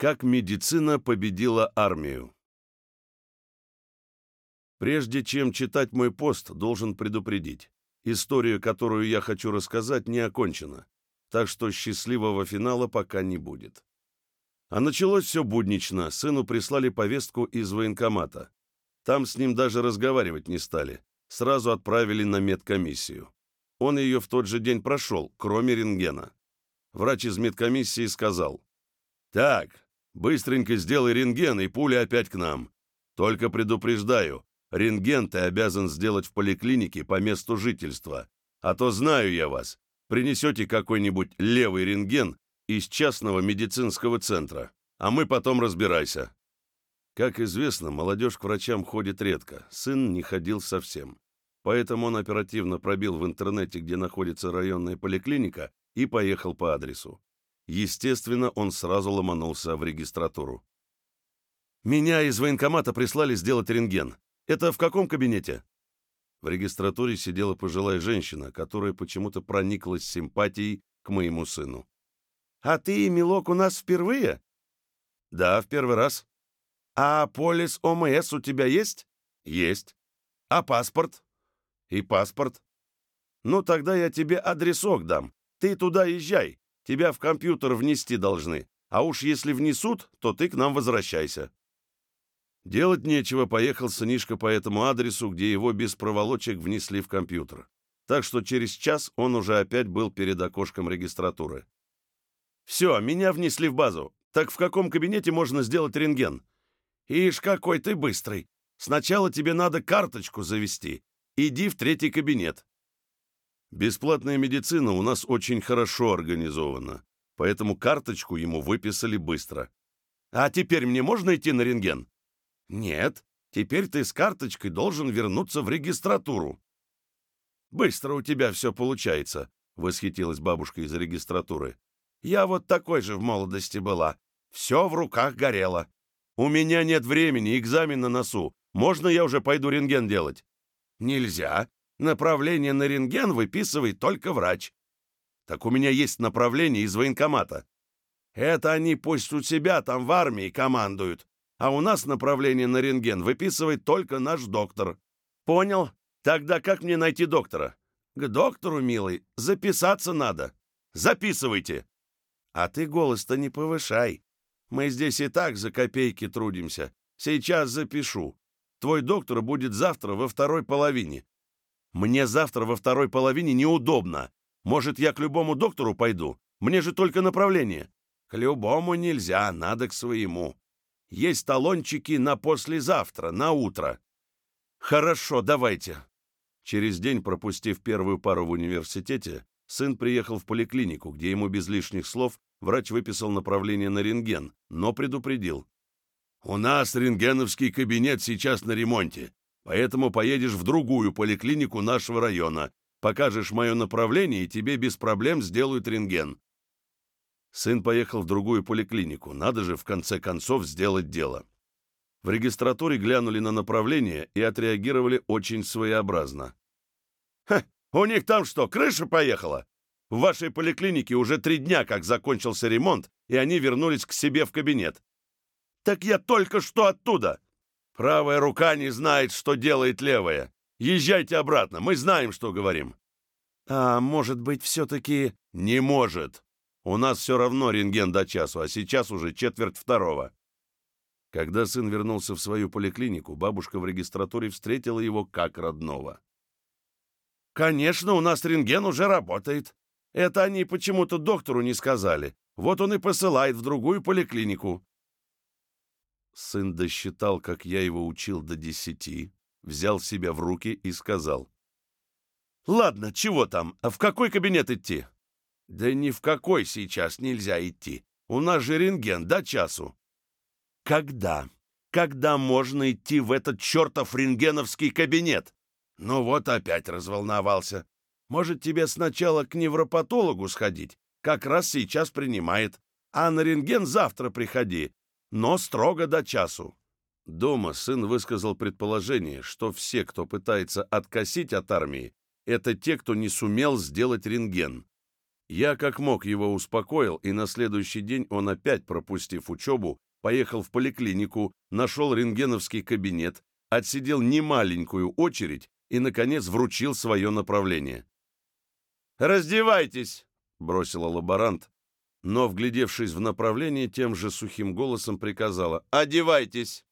Как медицина победила армию. Прежде чем читать мой пост, должен предупредить. История, которую я хочу рассказать, не окончена, так что счастливого финала пока не будет. А началось все буднично. Сыну прислали повестку из военкомата. Там с ним даже разговаривать не стали. Сразу отправили на медкомиссию. Он ее в тот же день прошел, кроме рентгена. Врач из медкомиссии сказал, «Так, быстренько сделай рентген, и пуля опять к нам. Только предупреждаю, рентген ты обязан сделать в поликлинике по месту жительства. А то знаю я вас, принесете какой-нибудь левый рентген из частного медицинского центра, а мы потом разбирайся». Как известно, молодежь к врачам ходит редко, сын не ходил совсем. Поэтому он оперативно пробил в интернете, где находится районная поликлиника, и поехал по адресу. Естественно, он сразу ломанулся в регистратуру. «Меня из военкомата прислали сделать рентген. Это в каком кабинете?» В регистратуре сидела пожилая женщина, которая почему-то прониклась симпатией к моему сыну. «А ты, милок, у нас впервые?» «Да, в первый раз». «А полис ОМС у тебя есть?» «Есть». «А паспорт?» «И паспорт». «Ну, тогда я тебе адресок дам. Ты туда езжай, тебя в компьютер внести должны, а уж если внесут, то ты к нам возвращайся». Делать нечего, поехал сынишка по этому адресу, где его без проволочек внесли в компьютер. Так что через час он уже опять был перед окошком регистратуры. «Все, меня внесли в базу. Так в каком кабинете можно сделать рентген?» «Ишь, какой ты быстрый! Сначала тебе надо карточку завести. Иди в третий кабинет. Бесплатная медицина у нас очень хорошо организована, поэтому карточку ему выписали быстро. А теперь мне можно идти на рентген? Нет, теперь ты с карточкой должен вернуться в регистратуру. Быстро у тебя все получается, восхитилась бабушка из регистратуры. Я вот такой же в молодости была. Все в руках горело. У меня нет времени, экзамен на носу. Можно я уже пойду рентген делать? Нельзя. Направление на рентген выписывает только врач. Так у меня есть направление из военкомата. Это они пусть у себя там в армии командуют, а у нас направление на рентген выписывает только наш доктор. Понял? Тогда как мне найти доктора? К доктору, милый, записаться надо. Записывайте. А ты голос-то не повышай. Мы здесь и так за копейки трудимся. Сейчас запишу. Твой доктор будет завтра во второй половине. Мне завтра во второй половине неудобно. Может, я к любому доктору пойду? Мне же только направление. К любому нельзя, надо к своему. Есть талончики на послезавтра, на утро. Хорошо, давайте. Через день, пропустив первую пару в университете, сын приехал в поликлинику, где ему без лишних слов врач выписал направление на рентген, но предупредил. «У нас рентгеновский кабинет сейчас на ремонте. Поэтому поедешь в другую поликлинику нашего района, покажешь мое направление, и тебе без проблем сделают рентген». Сын поехал в другую поликлинику. Надо же, в конце концов, сделать дело. В регистратуре глянули на направление и отреагировали очень своеобразно. «Ха, у них там что, крыша поехала? В вашей поликлинике уже три дня, как закончился ремонт, и они вернулись к себе в кабинет. Так я только что оттуда!» Правая рука не знает, что делает левая. Езжайте обратно, мы знаем, что говорим». «А может быть, все-таки...» «Не может. У нас все равно рентген до часу, а сейчас уже четверть второго». Когда сын вернулся в свою поликлинику, бабушка в регистратуре встретила его как родного. «Конечно, у нас рентген уже работает. Это они почему-то доктору не сказали. Вот он и посылает в другую поликлинику. Сын досчитал, как я его учил до десяти, взял себя в руки и сказал. «Ладно, чего там? А в какой кабинет идти?» «Да ни в какой сейчас нельзя идти. У нас же рентген до часу». «Когда? Когда можно идти в этот чертов рентгеновский кабинет?» «Ну вот опять разволновался. Может, тебе сначала к невропатологу сходить? Как раз сейчас принимает. А на рентген завтра приходи но строго до часу. Дома сын высказал предположение, что все, кто пытается откосить от армии, это те, кто не сумел сделать рентген. Я как мог его успокоил, и на следующий день он опять, пропустив учебу, поехал в поликлинику, нашел рентгеновский кабинет, отсидел немаленькую очередь и, наконец, вручил свое направление. «Раздевайтесь!» — бросила лаборант, но, вглядевшись в направление, тем же сухим голосом приказала «Одевайтесь!»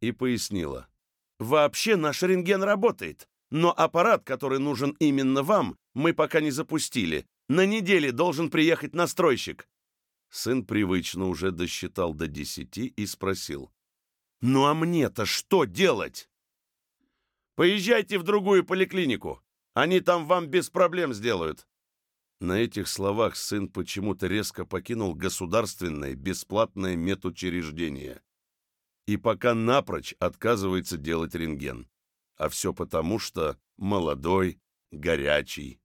и пояснила. «Вообще наш рентген работает, но аппарат, который нужен именно вам, мы пока не запустили. На неделе должен приехать настройщик». Сын привычно уже досчитал до десяти и спросил. «Ну а мне-то что делать?» «Поезжайте в другую поликлинику. Они там вам без проблем сделают». На этих словах сын почему-то резко покинул государственное бесплатное медучреждение. И пока напрочь отказывается делать рентген. А все потому, что молодой, горячий,